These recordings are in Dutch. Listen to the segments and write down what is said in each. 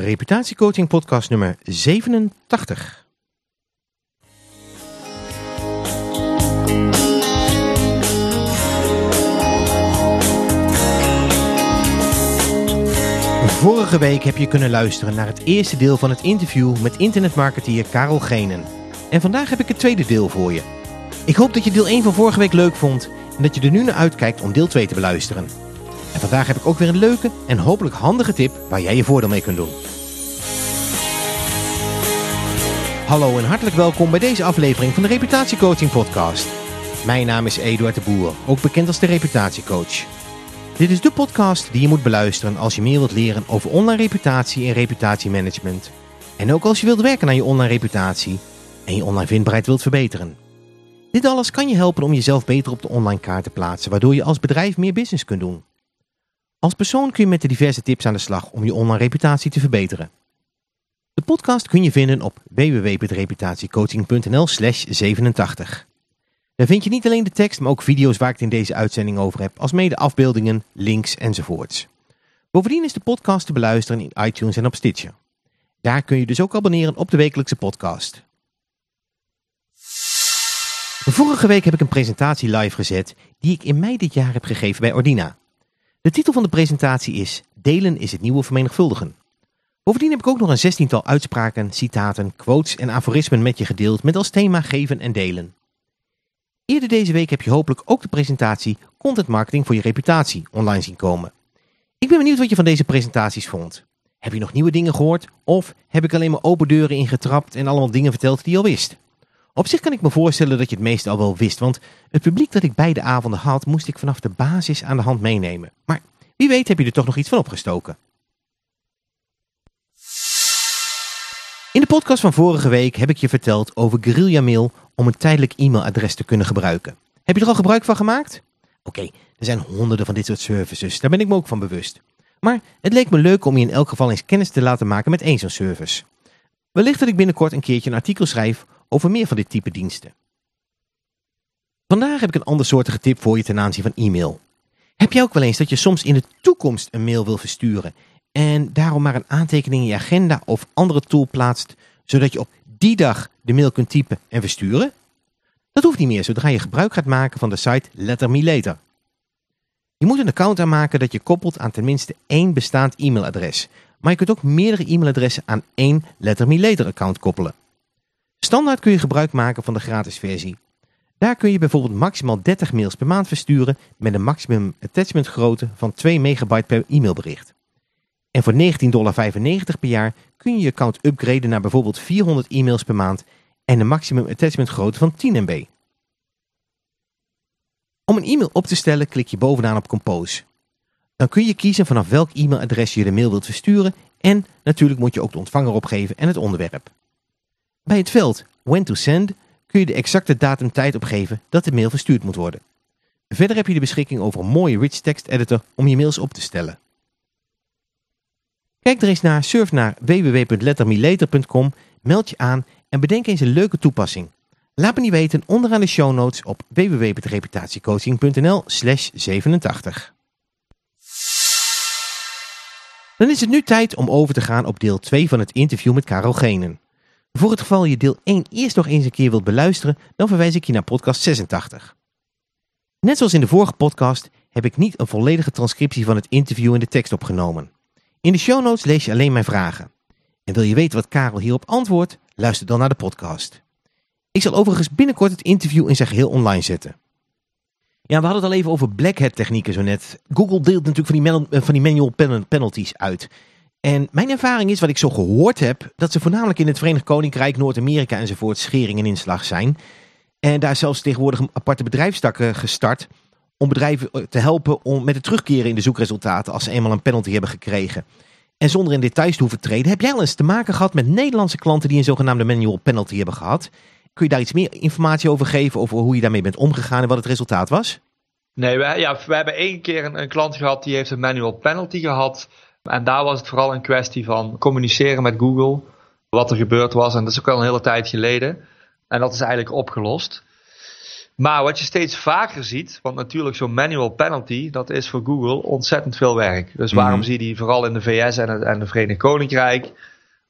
Reputatiecoaching podcast nummer 87. Vorige week heb je kunnen luisteren naar het eerste deel van het interview met internetmarketeer Karel Genen. En vandaag heb ik het tweede deel voor je. Ik hoop dat je deel 1 van vorige week leuk vond en dat je er nu naar uitkijkt om deel 2 te beluisteren. En vandaag heb ik ook weer een leuke en hopelijk handige tip waar jij je voordeel mee kunt doen. Hallo en hartelijk welkom bij deze aflevering van de Reputatiecoaching Podcast. Mijn naam is Eduard de Boer, ook bekend als de Reputatiecoach. Dit is de podcast die je moet beluisteren als je meer wilt leren over online reputatie en reputatiemanagement. En ook als je wilt werken aan je online reputatie en je online vindbaarheid wilt verbeteren. Dit alles kan je helpen om jezelf beter op de online kaart te plaatsen, waardoor je als bedrijf meer business kunt doen. Als persoon kun je met de diverse tips aan de slag om je online reputatie te verbeteren. De podcast kun je vinden op www.reputatiecoaching.nl slash 87. Daar vind je niet alleen de tekst, maar ook video's waar ik het in deze uitzending over heb, als mede afbeeldingen, links enzovoorts. Bovendien is de podcast te beluisteren in iTunes en op Stitcher. Daar kun je dus ook abonneren op de wekelijkse podcast. Vorige week heb ik een presentatie live gezet die ik in mei dit jaar heb gegeven bij Ordina. De titel van de presentatie is Delen is het nieuwe vermenigvuldigen. Bovendien heb ik ook nog een zestiental uitspraken, citaten, quotes en aforismen met je gedeeld met als thema geven en delen. Eerder deze week heb je hopelijk ook de presentatie Content Marketing voor je reputatie online zien komen. Ik ben benieuwd wat je van deze presentaties vond. Heb je nog nieuwe dingen gehoord? Of heb ik alleen maar open deuren ingetrapt en allemaal dingen verteld die je al wist? Op zich kan ik me voorstellen dat je het meeste al wel wist, want het publiek dat ik beide avonden had, moest ik vanaf de basis aan de hand meenemen. Maar wie weet heb je er toch nog iets van opgestoken. In de podcast van vorige week heb ik je verteld over Guerrilla Mail om een tijdelijk e-mailadres te kunnen gebruiken. Heb je er al gebruik van gemaakt? Oké, er zijn honderden van dit soort services, daar ben ik me ook van bewust. Maar het leek me leuk om je in elk geval eens kennis te laten maken met één zo'n service. Wellicht dat ik binnenkort een keertje een artikel schrijf over meer van dit type diensten. Vandaag heb ik een andersoortige tip voor je ten aanzien van e-mail. Heb je ook wel eens dat je soms in de toekomst een mail wil versturen en daarom maar een aantekening in je agenda of andere tool plaatst, zodat je op die dag de mail kunt typen en versturen? Dat hoeft niet meer zodra je gebruik gaat maken van de site Letter Me Later. Je moet een account aanmaken dat je koppelt aan tenminste één bestaand e-mailadres, maar je kunt ook meerdere e-mailadressen aan één Letter Me Later account koppelen. Standaard kun je gebruik maken van de gratis versie. Daar kun je bijvoorbeeld maximaal 30 mails per maand versturen met een maximum attachment grootte van 2 megabyte per e-mailbericht. En voor 19,95 per jaar kun je je account upgraden naar bijvoorbeeld 400 e-mails per maand en een maximum attachment grootte van 10 MB. Om een e-mail op te stellen klik je bovenaan op Compose. Dan kun je kiezen vanaf welk e-mailadres je de mail wilt versturen en natuurlijk moet je ook de ontvanger opgeven en het onderwerp. Bij het veld When to Send kun je de exacte datum tijd opgeven dat de mail verstuurd moet worden. Verder heb je de beschikking over een mooie rich text editor om je mails op te stellen. Kijk er eens naar, surf naar www.lettermelater.com, meld je aan en bedenk eens een leuke toepassing. Laat me niet weten onderaan de show notes op www.reputatiecoaching.nl slash 87. Dan is het nu tijd om over te gaan op deel 2 van het interview met Karel Genen. Voor het geval je deel 1 eerst nog eens een keer wilt beluisteren, dan verwijs ik je naar podcast 86. Net zoals in de vorige podcast heb ik niet een volledige transcriptie van het interview in de tekst opgenomen. In de show notes lees je alleen mijn vragen. En wil je weten wat Karel hierop antwoordt, luister dan naar de podcast. Ik zal overigens binnenkort het interview in zijn geheel online zetten. Ja, we hadden het al even over black hat technieken zo net. Google deelt natuurlijk van die, van die manual penalties uit. En mijn ervaring is, wat ik zo gehoord heb, dat ze voornamelijk in het Verenigd Koninkrijk, Noord-Amerika enzovoort schering en inslag zijn. En daar zelfs tegenwoordig een aparte bedrijfstak gestart om bedrijven eh, te helpen om met het terugkeren in de zoekresultaten als ze eenmaal een penalty hebben gekregen. En zonder in details te hoeven treden, heb jij al eens te maken gehad met Nederlandse klanten die een zogenaamde manual penalty hebben gehad? Kun je daar iets meer informatie over geven, over hoe je daarmee bent omgegaan en wat het resultaat was? Nee, we, ja, we hebben één keer een, een klant gehad die heeft een manual penalty gehad. En daar was het vooral een kwestie van communiceren met Google. Wat er gebeurd was. En dat is ook al een hele tijd geleden. En dat is eigenlijk opgelost. Maar wat je steeds vaker ziet, want natuurlijk zo'n manual penalty, dat is voor Google ontzettend veel werk. Dus waarom Mhm. zie je die vooral in de VS en het, en de Verenigd Koninkrijk?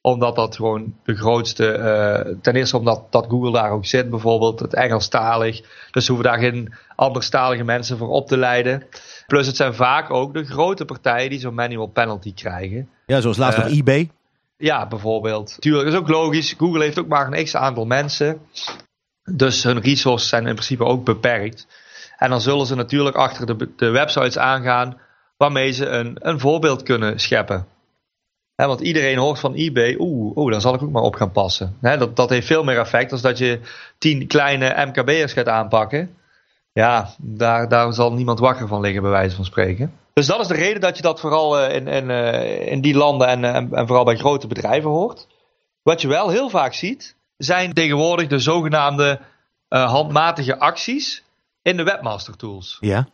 Omdat dat gewoon de grootste, eh, ten eerste omdat dat Google daar ook zit bijvoorbeeld, het Engelstalig. Dus hoeven daar geen anderstalige mensen voor op te leiden. Plus het zijn vaak ook de grote partijen die zo'n manual penalty krijgen. Ja, zoals laatst nog eBay. Ja, bijvoorbeeld. Tuurlijk, is ook logisch. Google heeft ook maar een x aantal mensen. Dus hun resources zijn in principe ook beperkt. En dan zullen ze natuurlijk achter de, de websites aangaan waarmee ze een, een voorbeeld kunnen scheppen. Want iedereen hoort van eBay, oeh, oeh, daar zal ik ook maar op gaan passen. Dat, dat heeft veel meer effect dan dat je tien kleine MKB'ers gaat aanpakken. Ja, daar, daar zal niemand wakker van liggen, bij wijze van spreken. Dus dat is de reden dat je dat vooral eh, in, in, eh, in die landen en, eh, en, vooral bij grote bedrijven hoort. Wat je wel heel vaak ziet, zijn tegenwoordig de zogenaamde handmatige acties in de webmaster tools. Ja.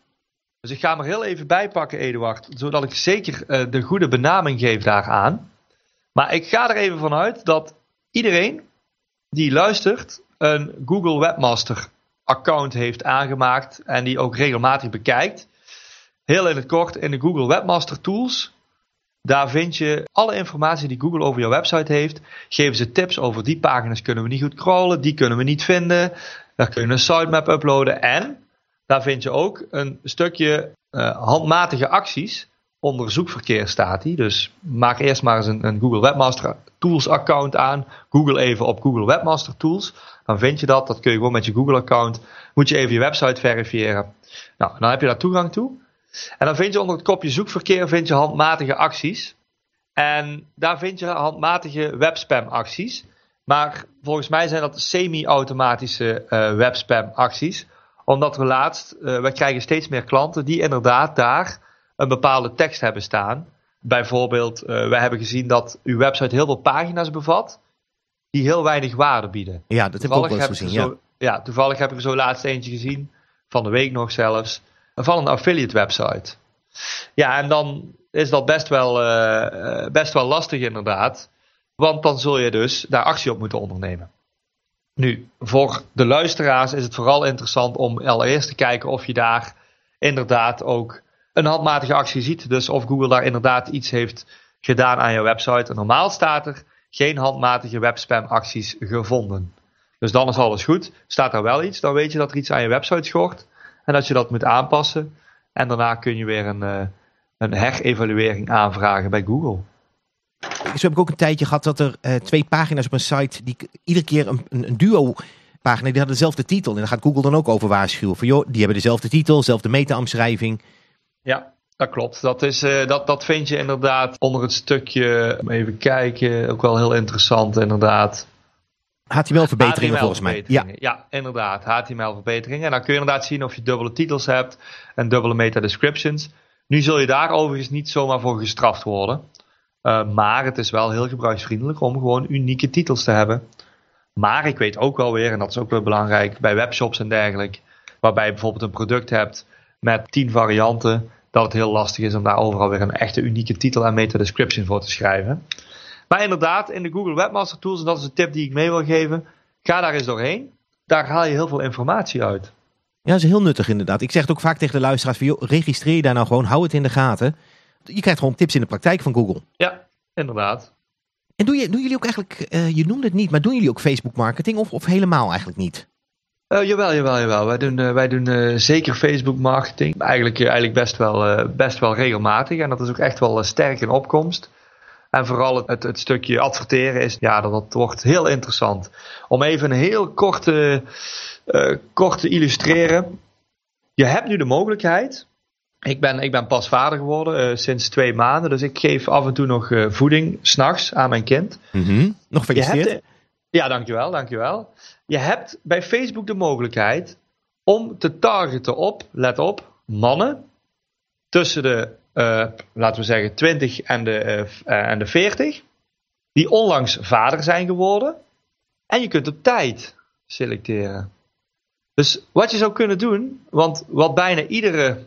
Dus ik ga hem heel even bij pakken, Eduard, zodat ik zeker eh, de goede benaming geef daaraan. Maar ik ga er even vanuit dat iedereen die luistert een Google Webmaster account heeft aangemaakt en die ook regelmatig bekijkt. Heel in het kort, in de Google Webmaster Tools, daar vind je alle informatie die Google over jouw website heeft. Geven ze tips over die pagina's kunnen we niet goed crawlen, die kunnen we niet vinden. Daar kun je een sitemap uploaden en daar vind je ook een stukje eh, handmatige acties. Onder zoekverkeer staat die. Dus maak eerst maar eens een, een Google Webmaster Tools account aan. Google even op Google Webmaster Tools. Dan vind je dat. Dat kun je gewoon met je Google account. Moet je even je website verifiëren. Nou, dan heb je daar toegang toe. En dan vind je onder het kopje zoekverkeer vind je handmatige acties. En daar vind je handmatige webspam acties. Maar volgens mij zijn dat semi-automatische eh, webspam acties. Omdat we laatst, eh we krijgen steeds meer klanten die inderdaad daar een bepaalde tekst hebben staan. Bijvoorbeeld, eh we hebben gezien dat uw website heel veel pagina's bevat die heel weinig waarde bieden. Ja, dat heb ik ook wel gezien. Ja. ja, toevallig heb ik er zo laatst eentje gezien, van de week nog zelfs, van een affiliate website. Ja, en dan is dat best wel, eh, best wel lastig inderdaad, want dan zul je dus daar actie op moeten ondernemen. Nu, voor de luisteraars is het vooral interessant om allereerst te kijken of je daar inderdaad ook een handmatige actie ziet. Dus of Google daar inderdaad iets heeft gedaan aan je website. En normaal staat er geen handmatige webspam acties gevonden. Dus dan is alles goed. Staat er wel iets, dan weet je dat er iets aan je website schort. En dat je dat moet aanpassen. En daarna kun je weer een, eh, een herevaluering aanvragen bij Google. Zo heb ik ook een tijdje gehad dat er eh, twee pagina's op een site, die iedere keer een, een, een duo pagina, die hadden dezelfde titel. En dan gaat Google dan ook over waarschuwen. Van joh, die hebben dezelfde titel, dezelfde meta-omschrijving. Ja, dat klopt. Dat, is, eh, dat, dat vind je inderdaad onder het stukje, even kijken, ook wel heel interessant inderdaad. HTML-verbeteringen volgens mij. Ja. Ja. inderdaad. HTML-verbeteringen. En dan kun je inderdaad zien of je dubbele titels hebt en dubbele meta-descriptions. Nu zul je daar overigens niet zomaar voor gestraft worden. Uh, maar het is wel heel gebruiksvriendelijk om gewoon unieke titels te hebben. Maar ik weet ook wel weer, en dat is ook wel belangrijk bij webshops en dergelijke, waarbij je bijvoorbeeld een product hebt met 10 varianten, dat het heel lastig is om daar overal weer een echte unieke titel en meta-description voor te schrijven. Maar inderdaad, in de Google Webmaster Tools, en dat is de tip die ik mee wil geven, ga daar eens doorheen. Daar haal je heel veel informatie uit. Ja, dat is heel nuttig inderdaad. Ik zeg het ook vaak tegen de luisteraars registreer je daar nou gewoon, hou het in de gaten. Je krijgt gewoon tips in de praktijk van Google. Ja, inderdaad. En doen, je, doen jullie ook eigenlijk, uh, je noemde het niet, maar doen jullie ook Facebook marketing of, of helemaal eigenlijk niet? Uh, jawel, jawel, jawel. Wij doen, uh, wij doen zeker Facebook marketing. Eigenlijk, eigenlijk best, wel, best wel regelmatig. En dat is ook echt wel sterk in opkomst. En vooral het, het, stukje adverteren is, ja, dat, dat wordt heel interessant. Om even een heel korte, kort te illustreren. Je hebt nu de mogelijkheid. Ik ben, ik ben pas vader geworden sinds twee maanden. Dus ik geef af en toe nog voeding s'nachts aan mijn kind. Mm -hmm. Nog gefeliciteerd. Ja, dankjewel, dankjewel. Je hebt bij Facebook de mogelijkheid om te targeten op, let op, mannen tussen de, uh, laten we zeggen, 20 en de, uh, en de 40, die onlangs vader zijn geworden. En je kunt op tijd selecteren. Dus wat je zou kunnen doen, want wat bijna iedere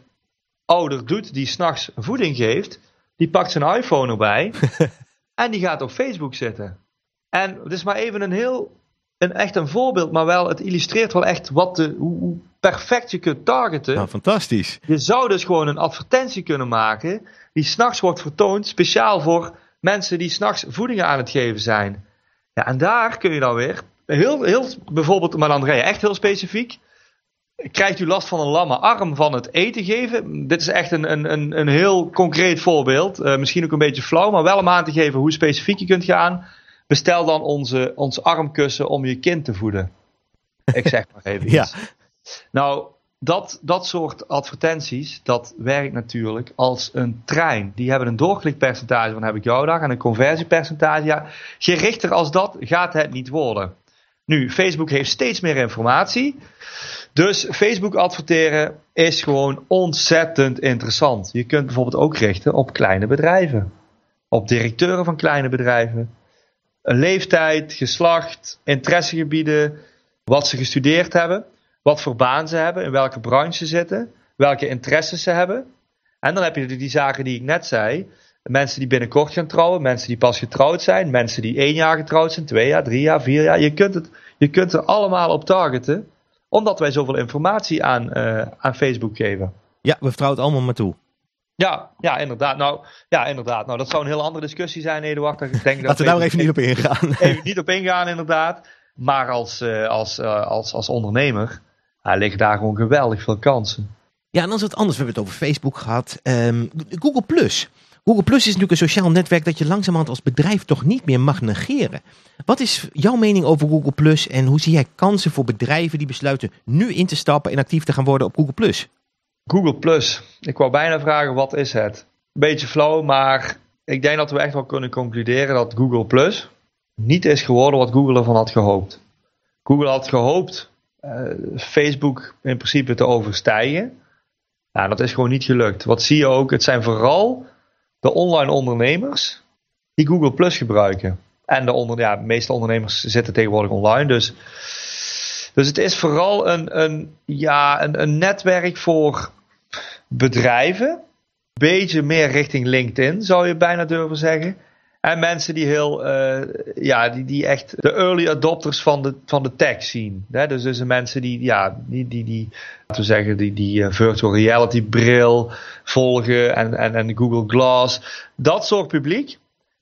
ouder doet die s'nachts voeding geeft, die pakt zijn iPhone erbij en die gaat op Facebook zitten. En het is maar even een heel, een, echt een voorbeeld, maar wel, het illustreert wel echt wat de, hoe, hoe perfect je kunt targeten. Nou, fantastisch. Je zou dus gewoon een advertentie kunnen maken die s'nachts wordt vertoond, speciaal voor mensen die s'nachts voedingen aan het geven zijn. Ja, en daar kun je dan weer, heel, heel, bijvoorbeeld, maar je echt heel specifiek. Krijgt u last van een lamme arm van het eten geven? Dit is echt een, een, een, een heel concreet voorbeeld. Uh, misschien ook een beetje flauw, maar wel om aan te geven hoe specifiek je kunt gaan. Bestel dan onze, ons armkussen om je kind te voeden. Ik zeg maar even. ja. Nou, dat, dat soort advertenties, dat werkt natuurlijk als een trein. Die hebben een doorklikpercentage van heb ik jouw dag en een conversiepercentage. Ja, gerichter als dat gaat het niet worden. Nu, Facebook heeft steeds meer informatie. Dus Facebook adverteren is gewoon ontzettend interessant. Je kunt bijvoorbeeld ook richten op kleine bedrijven. Op directeuren van kleine bedrijven. Leeftijd, geslacht, interessegebieden, wat ze gestudeerd hebben wat voor baan ze hebben, in welke branche ze zitten, welke interesses ze hebben. En dan heb je die, zaken die ik net zei. Mensen die binnenkort gaan trouwen, mensen die pas getrouwd zijn, mensen die één jaar getrouwd zijn, twee jaar, drie jaar, vier jaar. Je kunt, het, je kunt er allemaal op targeten, omdat wij zoveel informatie aan, uh, aan Facebook geven. Ja, we vertrouwen het allemaal maar toe. Ja, ja, inderdaad. Nou, ja, inderdaad. Nou, dat zou een heel andere discussie zijn, Eduard. Ik denk dat Laten we daar even niet op ingaan. Even niet op ingaan, inderdaad. Maar als, uh, als, uh, als, als ondernemer er liggen daar gewoon geweldig veel kansen. Ja, en dan is het anders. We hebben het over Facebook gehad. Um, Google Plus. Google Plus is natuurlijk een sociaal netwerk dat je langzamerhand als bedrijf toch niet meer mag negeren. Wat is jouw mening over Google Plus en hoe zie jij kansen voor bedrijven die besluiten nu in te stappen en actief te gaan worden op Google Plus? Google Plus. Ik wou bijna vragen wat is het? Beetje flauw, maar ik denk dat we echt wel kunnen concluderen dat Google Plus niet is geworden wat Google ervan had gehoopt. Google had gehoopt uh, Facebook in principe te overstijgen. Nou, dat is gewoon niet gelukt. Wat zie je ook? Het zijn vooral de online ondernemers die Google Plus gebruiken. En de, ja, meeste ondernemers zitten tegenwoordig online. Dus, dus het is vooral een, een, ja, een, een netwerk voor bedrijven. Beetje meer richting LinkedIn, zou je bijna durven zeggen. En mensen die heel, uh, ja, die, die echt de early adopters van de, van de tech zien. Hè? Dus, dus de mensen die, ja, die, die, die laten zeggen, die, die uh, virtual reality bril volgen en, en, en Google Glass. Dat soort publiek,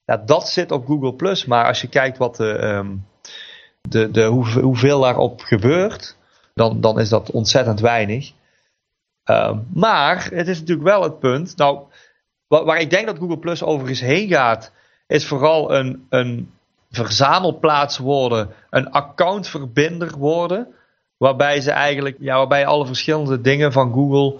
ja, dat zit op Google Plus. Maar als je kijkt wat de, um, de, de, hoe, hoeveel daarop gebeurt, dan, dan is dat ontzettend weinig. Uh, maar het is natuurlijk wel het punt. Nou, waar, waar ik denk dat Google Plus overigens heen gaat is vooral een, een verzamelplaats worden, een accountverbinder worden. Waarbij ze eigenlijk, ja, waarbij je alle verschillende dingen van Google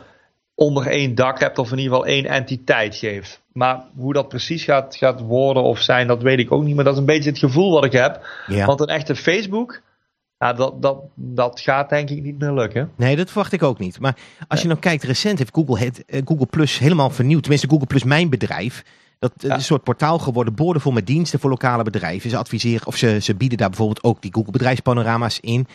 onder één dak hebt, of in ieder geval één entiteit geeft. Maar hoe dat precies gaat, gaat worden of zijn, dat weet ik ook niet. Maar dat is een beetje het gevoel wat ik heb. Ja. Want een echte Facebook, ja, dat, dat, dat gaat denk ik niet meer lukken. Nee, dat verwacht ik ook niet. Maar als je nou kijkt, recent heeft Google het, uh, Google Plus helemaal vernieuwd. Tenminste, Google Plus mijn bedrijf. Dat is een soort portaal geworden, boordevol met diensten voor lokale bedrijven. Ze adviseren of ze, ze bieden daar bijvoorbeeld ook die Google bedrijfspanorama's in.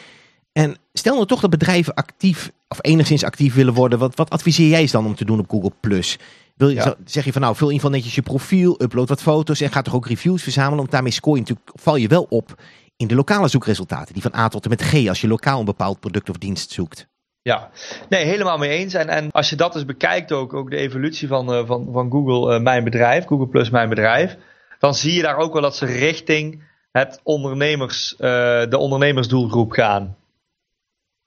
En stel nou toch dat bedrijven actief of enigszins actief willen worden. Wat, wat adviseer jij ze dan om te doen op Google Plus? Wil je, Zeg je van nou, vul in ieder geval netjes je profiel, upload wat foto's en ga toch ook reviews verzamelen. Want daarmee scoor je natuurlijk, val je wel op in de lokale zoekresultaten. Die van A tot en met G als je lokaal een bepaald product of dienst zoekt. Ja, nee, helemaal mee eens. En, en als je dat eens bekijkt, ook, ook de evolutie van, uh, van, van Google uh, Mijn Bedrijf, Google Plus Mijn Bedrijf, dan zie je daar ook wel dat ze richting het ondernemers, uh, de ondernemersdoelgroep gaan.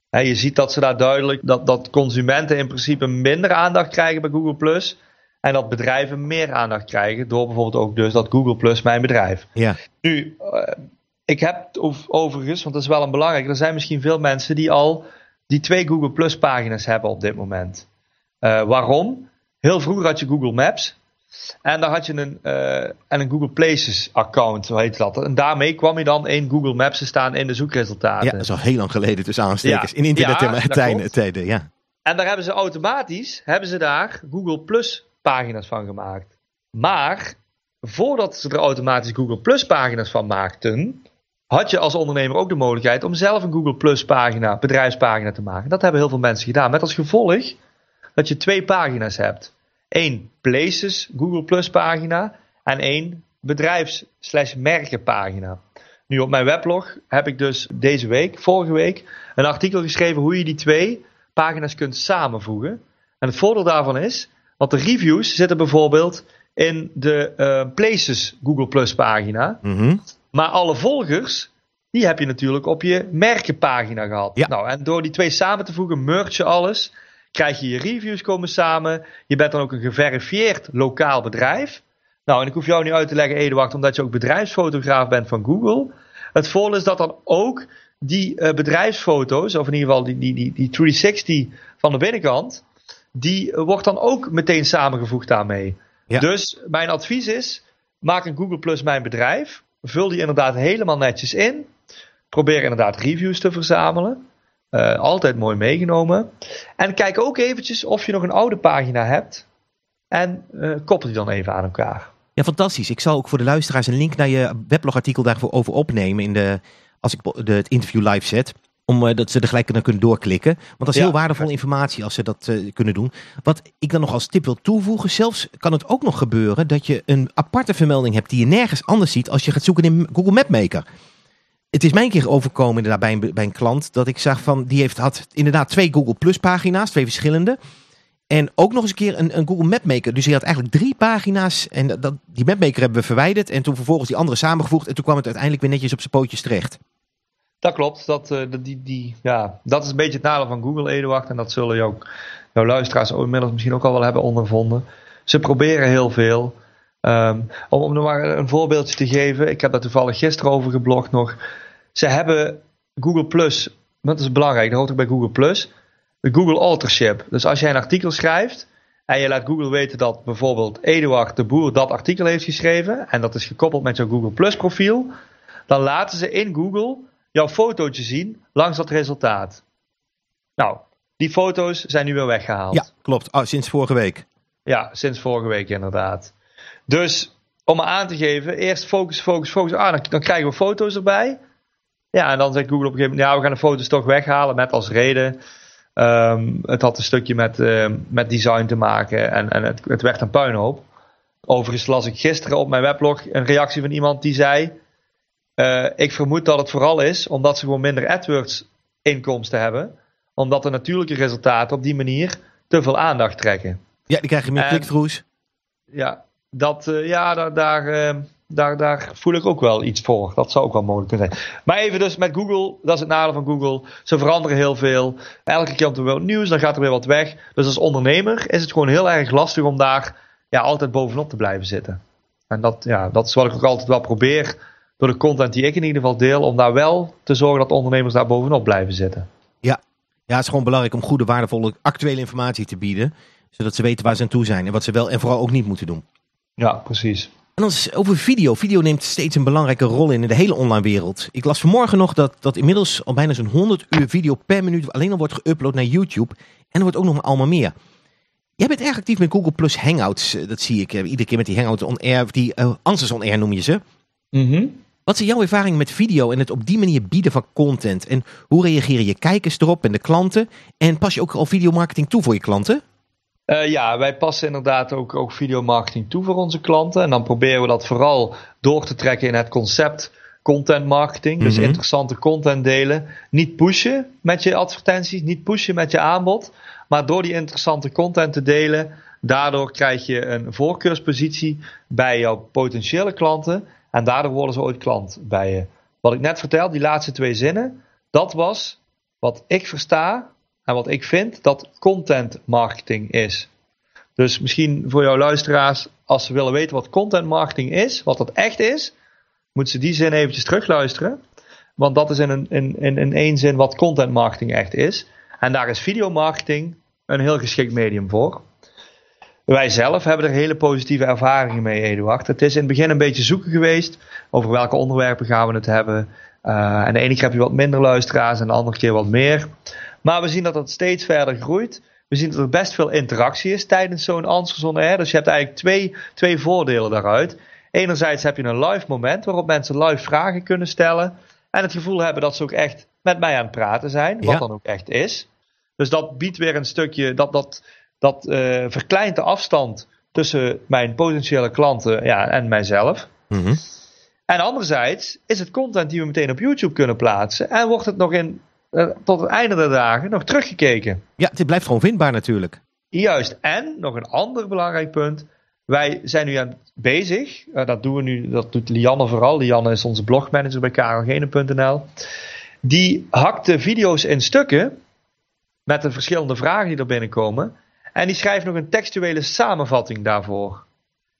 He, je ziet dat ze daar duidelijk, dat, dat consumenten in principe minder aandacht krijgen bij Google Plus. En dat bedrijven meer aandacht krijgen door bijvoorbeeld ook dus dat Google Plus Mijn Bedrijf. Ja. Nu, ik heb overigens, want dat is wel een belangrijk, er zijn misschien veel mensen die al die twee Google Plus pagina's hebben op dit moment. Uh, waarom? Heel vroeger had je Google Maps. En daar had je een, uh, en een Google Places account, zo heet dat. En daarmee kwam je dan in Google Maps te staan in de zoekresultaten. Ja, dat is al heel lang geleden tussen aanstekers. Ja, in internettijden, ja. En daar hebben ze automatisch, hebben ze daar Google Plus pagina's van gemaakt. Maar, voordat ze er automatisch Google Plus pagina's van maakten, had je als ondernemer ook de mogelijkheid om zelf een Google Plus pagina, bedrijfspagina te maken. Dat hebben heel veel mensen gedaan. Met als gevolg dat je twee pagina's hebt. Eén Places Google Plus pagina en één bedrijfs merkenpagina. Nu op mijn weblog heb ik dus deze week, vorige week, een artikel geschreven hoe je die twee pagina's kunt samenvoegen. En het voordeel daarvan is, want de reviews zitten bijvoorbeeld in de uh, Places Google Plus pagina. Mhm. Maar alle volgers, die heb je natuurlijk op je merkenpagina gehad. Ja. Nou, en door die twee samen te voegen, merge je alles. Krijg je je reviews komen samen. Je bent dan ook een geverifieerd lokaal bedrijf. Nou, en ik hoef jou niet uit te leggen, Eduard, omdat je ook bedrijfsfotograaf bent van Google. Het voordeel is dat dan ook die uh, bedrijfsfoto's, of in ieder geval die, die, die, die 360 van de binnenkant, die uh, wordt dan ook meteen samengevoegd daarmee. Ja. Dus mijn advies is, maak een Google Plus Mijn Bedrijf. Vul die inderdaad helemaal netjes in. Probeer inderdaad reviews te verzamelen. Uh, altijd mooi meegenomen. En kijk ook eventjes of je nog een oude pagina hebt. En uh, koppel die dan even aan elkaar. Ja, fantastisch. Ik zal ook voor de luisteraars een link naar je weblogartikel daarvoor over opnemen. In de, als ik de, het interview live zet. Om uh, dat ze er gelijk naar kunnen doorklikken. Want dat is Ja. heel waardevolle informatie als ze dat uh, kunnen doen. Wat ik dan nog als tip wil toevoegen. Zelfs kan het ook nog gebeuren dat je een aparte vermelding hebt die je nergens anders ziet als je gaat zoeken in Google Mapmaker. Het is mij een keer overkomen inderdaad bij een, bij een klant dat ik zag van die heeft, had inderdaad twee Google Plus pagina's, twee verschillende. En ook nog eens een keer een, een Google Mapmaker. Dus hij had eigenlijk drie pagina's. En dat- die Mapmaker hebben we verwijderd. En toen vervolgens die andere samengevoegd. En toen kwam het uiteindelijk weer netjes op zijn pootjes terecht. Dat klopt. Dat, eh, dat- die, die, ja, dat is een beetje het nadeel van Google, Eduard. En dat zullen jouw luisteraars inmiddels misschien ook al wel hebben ondervonden. Ze proberen heel veel. Ehm, om, om nog maar een voorbeeldje te geven. Ik heb daar toevallig gisteren over geblogd nog. Ze hebben Google Plus. Dat is belangrijk. Dat hoort ook bij Google Plus. De Google Authorship. Dus als jij een artikel schrijft. En je laat Google weten dat bijvoorbeeld Eduard de Boer dat artikel heeft geschreven. En dat is gekoppeld met jouw Google Plus profiel. Dan laten ze in Google jouw fotootje zien langs dat resultaat. Nou, die foto's zijn nu weer weggehaald. Ja, klopt. Oh, sinds vorige week. Ja, sinds vorige week inderdaad. Dus om aan te geven, eerst focus, focus, focus. Ah, dan, dan krijgen we foto's erbij. Ja, en dan zegt Google op een gegeven moment, ja, we gaan de foto's toch weghalen met als reden. ehm, het had een stukje met, ehm, met design te maken en, en het, het werd een puinhoop. Overigens las ik gisteren op mijn weblog een reactie van iemand die zei: eh, Ik vermoed dat het vooral is omdat ze gewoon minder AdWords inkomsten hebben, omdat de natuurlijke resultaten op die manier te veel aandacht trekken. Ja, die krijgen meer click-throughs. Ja, dat, eh, ja daar, daar, eh, daar, daar voel ik ook wel iets voor. Dat zou ook wel mogelijk kunnen zijn. Maar even dus met Google, dat is het nadeel van Google. Ze veranderen heel veel. Elke keer komt er weer wat nieuws, dan gaat er weer wat weg. Dus als ondernemer is het gewoon heel erg lastig om daar ja, altijd bovenop te blijven zitten. En dat, ja, dat is wat ik ook altijd wel probeer door de content die ik in ieder geval deel, om daar wel te zorgen dat ondernemers daar bovenop blijven zitten. Ja, het is gewoon belangrijk om goede, waardevolle, actuele informatie te bieden. Zodat ze weten waar ze aan toe zijn. En wat ze wel en vooral ook niet moeten doen. Ja, precies. En dan is over video. Video neemt steeds een belangrijke rol in in de hele online wereld. Ik las vanmorgen nog dat, dat inmiddels al bijna zo'n 100 uur video per minuut alleen al wordt geüpload naar YouTube. En er wordt ook nog allemaal meer. Jij bent erg actief met Google Plus Hangouts. eh, Dat zie ik eh, iedere keer met die Hangouts on Air. Of die uh, Answers on Air noem je ze. Mhm. Wat zijn jouw ervaringen met video en het op die manier bieden van content? En hoe reageren je kijkers erop en de klanten? En pas je ook al videomarketing toe voor je klanten? Uh, ja, wij passen inderdaad ook, ook videomarketing toe voor onze klanten. En dan proberen we dat vooral door te trekken in het concept content marketing. Dus Mhm. interessante content delen. Niet pushen met je advertenties, niet pushen met je aanbod. Maar door die interessante content te delen, daardoor krijg je een voorkeurspositie bij jouw potentiële klanten. En daardoor worden ze ooit klant bij je. Wat ik net vertelde, die laatste twee zinnen, dat was wat ik versta en wat ik vind dat content marketing is. Dus misschien voor jouw luisteraars, als ze willen weten wat content marketing is, wat dat echt is, moeten ze die zin eventjes terugluisteren. Want dat is in een, in, in, in één zin wat content marketing echt is. En daar is videomarketing een heel geschikt medium voor. Wij zelf hebben er hele positieve ervaringen mee, Eduard. Het is in het begin een beetje zoeken geweest over welke onderwerpen gaan we het hebben. Uh, en de ene keer heb je wat minder luisteraars en de andere keer wat meer. Maar we zien dat het steeds verder groeit. We zien dat er best veel interactie is tijdens zo'n Answers on Air. Dus je hebt eigenlijk twee, twee voordelen daaruit. Enerzijds heb je een live moment waarop mensen live vragen kunnen stellen. En het gevoel hebben dat ze ook echt met mij aan het praten zijn. Wat Ja. dan ook echt is. Dus dat biedt weer een stukje, dat, dat, dat uh, verkleint de afstand tussen mijn potentiële klanten ja, en mijzelf. Mm -hmm. En anderzijds is het content die we meteen op YouTube kunnen plaatsen. En wordt het nog in eh, tot het einde der dagen nog teruggekeken. Ja, het blijft gewoon vindbaar natuurlijk. Juist. En nog een ander belangrijk punt. Wij zijn nu aan bezig. Uh, dat doen we nu. Dat doet Lianne vooral. Lianne is onze blogmanager bij karelgene.nl. Die hakt de video's in stukken. Met de verschillende vragen die er binnenkomen. En die schrijft nog een textuele samenvatting daarvoor.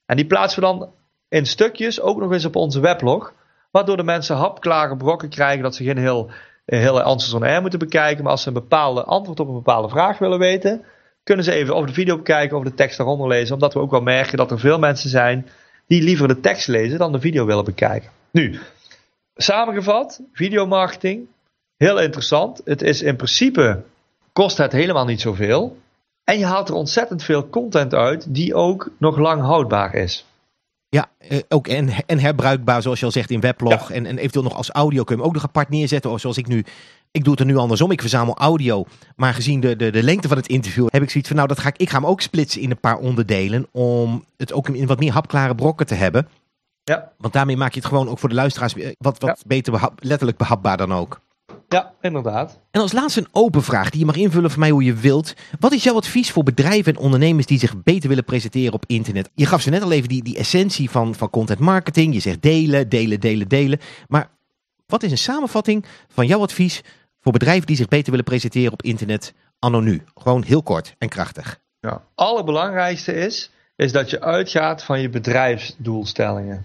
En die plaatsen we dan in stukjes ook nog eens op onze weblog. Waardoor de mensen hapklare brokken krijgen dat ze geen heel, heel Answers on Air moeten bekijken. Maar als ze een bepaalde antwoord op een bepaalde vraag willen weten, kunnen ze even of de video bekijken of de tekst eronder lezen. Omdat we ook wel merken dat er veel mensen zijn die liever de tekst lezen dan de video willen bekijken. Nu, samengevat, videomarketing, heel interessant. Het is in principe, kost het helemaal niet zoveel. En je haalt er ontzettend veel content uit die ook nog lang houdbaar is. Ja, eh, ook en, en herbruikbaar, zoals je al zegt, in weblog. En, en eventueel nog als audio kun je hem ook nog apart neerzetten. Of zoals ik nu, ik doe het er nu andersom. Ik verzamel audio. Maar gezien de, de, de lengte van het interview heb ik zoiets van, nou, dat ga ik, ik ga hem ook splitsen in een paar onderdelen. Om het ook in wat meer hapklare brokken te hebben. Ja. Want daarmee maak je het gewoon ook voor de luisteraars wat, wat beter, behap, letterlijk behapbaar dan ook. Ja, inderdaad. En als laatste een open vraag die je mag invullen voor mij hoe je wilt. Wat is jouw advies voor bedrijven en ondernemers die zich beter willen presenteren op internet? Je gaf ze net al even die, die essentie van, van content marketing. Je zegt delen, delen, delen, delen. Maar wat is een samenvatting van jouw advies voor bedrijven die zich beter willen presenteren op internet anno nu? Gewoon heel kort en krachtig. Ja. Allerbelangrijkste is, is dat je uitgaat van je bedrijfsdoelstellingen.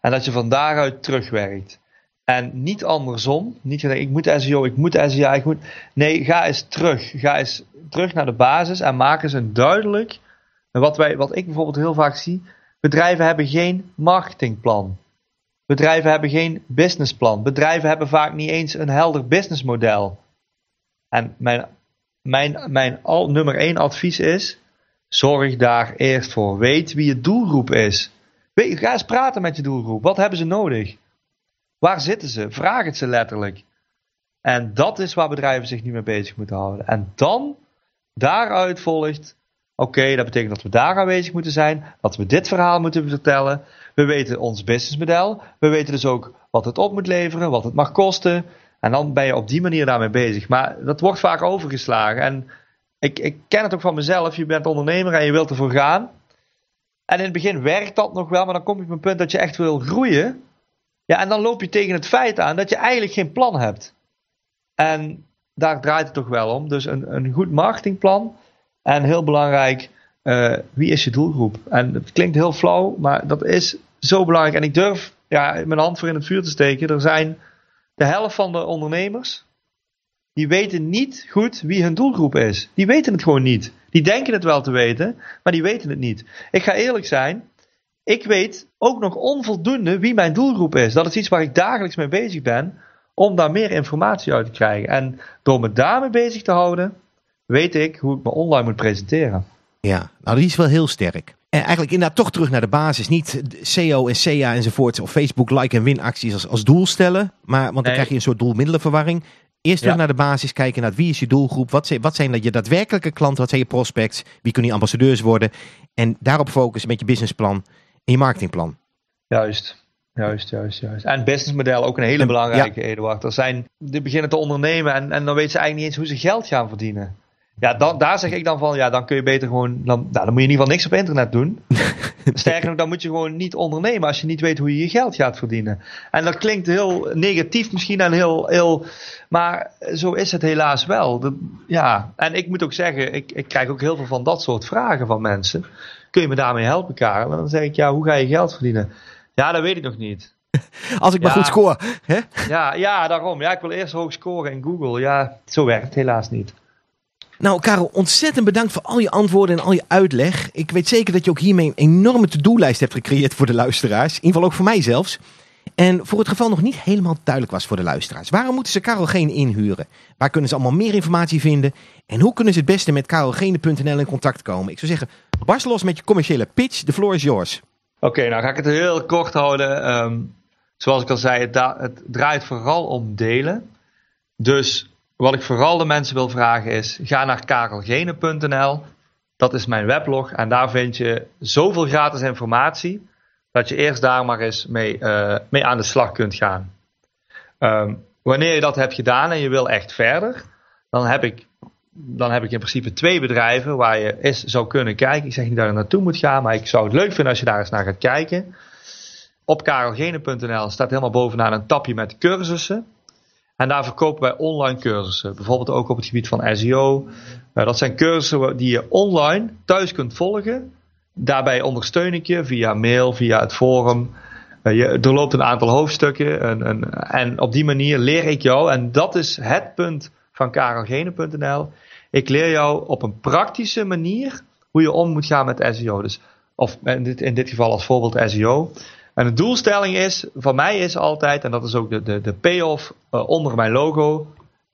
En dat je van daaruit terugwerkt. En niet andersom. Niet zeggen, ik moet SEO, ik moet SEO, ik moet... Nee, ga eens terug. Ga eens terug naar de basis en maak eens een duidelijk... Wat, wij, wat ik bijvoorbeeld heel vaak zie. Bedrijven hebben geen marketingplan. Bedrijven hebben geen businessplan. Bedrijven hebben vaak niet eens een helder businessmodel. En mijn, mijn, mijn al, nummer één advies is... Zorg daar eerst voor. Weet wie je doelgroep is. ga eens praten met je doelgroep. Wat hebben ze nodig? Waar zitten ze? Vraag het ze letterlijk. En dat is waar bedrijven zich nu mee bezig moeten houden. En dan, daaruit volgt, oké, dat betekent dat we daar aanwezig moeten zijn, dat we dit verhaal moeten vertellen. We weten ons businessmodel, we weten dus ook wat het op moet leveren, wat het mag kosten. En dan ben je op die manier daarmee bezig. Maar dat wordt vaak overgeslagen. En ik, ik ken het ook van mezelf. Je bent ondernemer en je wilt ervoor gaan. En in het begin werkt dat nog wel, maar dan kom je op een punt dat je echt wil groeien. Ja, en dan loop je tegen het feit aan dat je eigenlijk geen plan hebt. En daar draait het toch wel om. Dus een, een goed marketingplan. En heel belangrijk, uh, wie is je doelgroep? En het klinkt heel flauw, maar dat is zo belangrijk. En ik durf ja, mijn hand voor in het vuur te steken. Er zijn de helft van de ondernemers. Die weten niet goed wie hun doelgroep is. Die weten het gewoon niet. Die denken het wel te weten, maar die weten het niet. Ik ga eerlijk zijn ik weet ook nog onvoldoende wie mijn doelgroep is. Dat is iets waar ik dagelijks mee bezig ben om daar meer informatie uit te krijgen. En door me daarmee bezig te houden, weet ik hoe ik me online moet presenteren. Ja, nou die is wel heel sterk. En eigenlijk inderdaad toch terug naar de basis. Niet SEO en SEA enzovoort of Facebook like en win acties als, als doel stellen. Maar, want dan nee. krijg je een soort doelmiddelenverwarring. Eerst terug naar de basis kijken naar wie is je doelgroep. Wat zijn, wat zijn je daadwerkelijke klanten? Wat zijn je prospects? Wie kunnen je ambassadeurs worden? En daarop focussen met je businessplan in je marketingplan. Juist. Juist, juist, juist. En businessmodel ook een hele belangrijke, ja. Eduard. Er zijn, die beginnen te ondernemen en, en dan weten ze eigenlijk niet eens hoe ze geld gaan verdienen. Ja, dan, daar zeg ik dan van, ja, dan kun je beter gewoon, dan, nou, dan moet je in ieder geval niks op internet doen. Sterker nog, dan moet je gewoon niet ondernemen als je niet weet hoe je je geld gaat verdienen. En dat klinkt heel negatief misschien en heel, heel maar zo is het helaas wel. ja, en ik moet ook zeggen, ik, ik krijg ook heel veel van dat soort vragen van mensen. Kun je me daarmee helpen, Karel? En dan zeg ik, ja, hoe ga je geld verdienen? Ja, dat weet ik nog niet. Als ik maar goed score. Hè? Ja, ja, daarom. Ja, ik wil eerst hoog scoren in Google. Ja, zo werkt het helaas niet. Nou, Karel, ontzettend bedankt voor al je antwoorden en al je uitleg. Ik weet zeker dat je ook hiermee een enorme to-do-lijst hebt gecreëerd voor de luisteraars. In ieder geval ook voor mij zelfs. En voor het geval nog niet helemaal duidelijk was voor de luisteraars. Waarom moeten ze Karel Gene inhuren? Waar kunnen ze allemaal meer informatie vinden? En hoe kunnen ze het beste met karelgene.nl in contact komen? Ik zou zeggen, barst los met je commerciële pitch. The floor is yours. Oké, nou ga ik het heel kort houden. Um, zoals ik al zei, het, het draait vooral om delen. Dus wat ik vooral de mensen wil vragen is: ga naar karelgene.nl. Dat is mijn weblog en daar vind je zoveel gratis informatie dat je eerst daar maar eens mee, uh, mee aan de slag kunt gaan. Um, wanneer je dat hebt gedaan en je wil echt verder, dan heb ik, dan heb ik in principe twee bedrijven waar je eens zou kunnen kijken. Ik zeg niet dat je naartoe moet gaan, maar ik zou het leuk vinden als je daar eens naar gaat kijken. Op karelgene.nl staat helemaal bovenaan een tapje met cursussen. En daar verkopen wij online cursussen. Bijvoorbeeld ook op het gebied van SEO. Uh, dat zijn cursussen die je online thuis kunt volgen. Daarbij ondersteun ik je via mail, via het forum. Uh, je, er loopt een aantal hoofdstukken. En, en, en, op die manier leer ik jou. En dat is het punt van karelgene.nl. Ik leer jou op een praktische manier hoe je om moet gaan met SEO. Dus, of in dit, in dit geval als voorbeeld SEO. En de doelstelling is, van mij is altijd, en dat is ook de, de, de payoff uh, onder mijn logo,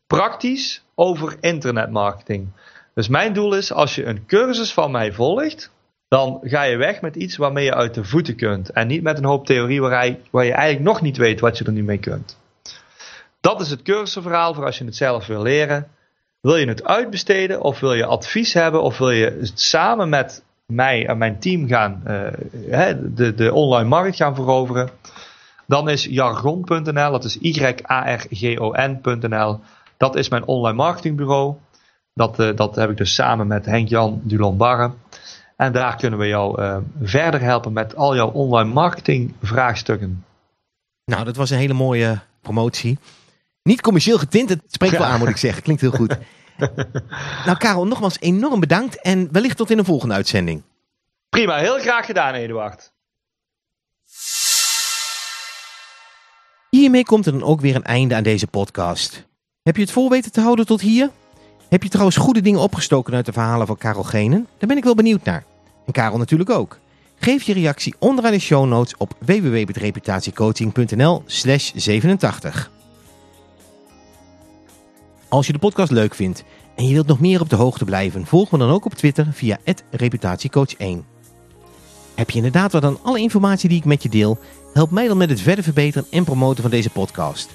praktisch over internetmarketing. Dus mijn doel is, als je een cursus van mij volgt, dan ga je weg met iets waarmee je uit de voeten kunt. En niet met een hoop theorie waar, je, waar je eigenlijk nog niet weet wat je er nu mee kunt. Dat is het cursusverhaal voor als je het zelf wil leren. Wil je het uitbesteden of wil je advies hebben of wil je samen met mij en mijn team gaan uh, de, de online markt gaan veroveren, dan is jargon.nl, dat is Y-A-R-G-O-N.nl, dat is mijn online marketingbureau. Dat, uh, dat heb ik dus samen met Henk-Jan Dulon-Barre. En daar kunnen we jou uh, verder helpen met al jouw online marketing vraagstukken. Nou, dat was een hele mooie promotie. Niet commercieel getint, het spreekt wel aan moet ik zeggen. Klinkt heel goed. nou Karel, nogmaals enorm bedankt en wellicht tot in een volgende uitzending. Prima, heel graag gedaan Eduard. Hiermee komt er dan ook weer een einde aan deze podcast. Heb je het vol weten te houden tot hier? Heb je trouwens goede dingen opgestoken uit de verhalen van Karel Genen? Daar ben ik wel benieuwd naar. En Karel natuurlijk ook. Geef je reactie onderaan de show notes op www.reputatiecoaching.nl slash 87. Als je de podcast leuk vindt en je wilt nog meer op de hoogte blijven, volg me dan ook op Twitter via reputatiecoach1. Heb je inderdaad wat aan alle informatie die ik met je deel? Help mij dan met het verder verbeteren en promoten van deze podcast.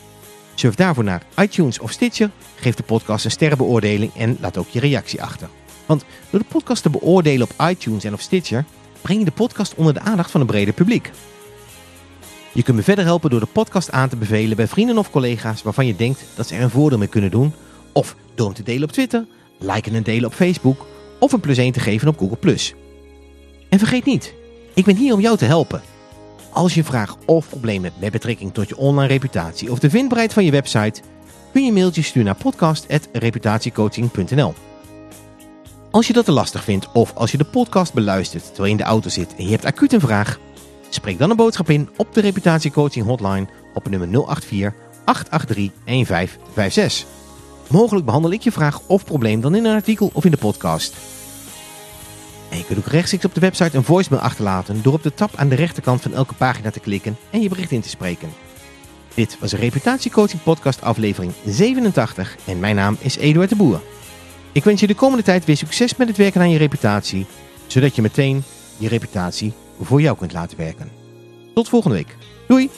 Surf daarvoor naar iTunes of Stitcher, geef de podcast een sterrenbeoordeling en laat ook je reactie achter. Want door de podcast te beoordelen op iTunes en of Stitcher, breng je de podcast onder de aandacht van een breder publiek. Je kunt me verder helpen door de podcast aan te bevelen bij vrienden of collega's waarvan je denkt dat ze er een voordeel mee kunnen doen. Of door te delen op Twitter, liken en delen op Facebook of een plus 1 te geven op Google+. En vergeet niet, ik ben hier om jou te helpen. Als je een vraag of probleem hebt met betrekking tot je online reputatie of de vindbaarheid van je website, kun je een mailtje sturen naar podcast.reputatiecoaching.nl. Als je dat te lastig vindt of als je de podcast beluistert terwijl je in de auto zit en je hebt acuut een vraag, spreek dan een boodschap in op de reputatiecoaching hotline op nummer 084 883 1556. Mogelijk behandel ik je vraag of probleem dan in een artikel of in de podcast. En je kunt ook rechtstreeks op de website een voicemail achterlaten door op de tab aan de rechterkant van elke pagina te klikken en je bericht in te spreken. Dit was een reputatiecoaching podcast aflevering 87 en mijn naam is Eduard de Boer. Ik wens je de komende tijd weer succes met het werken aan je reputatie, zodat je meteen je reputatie voor jou kunt laten werken. Tot volgende week. Doei!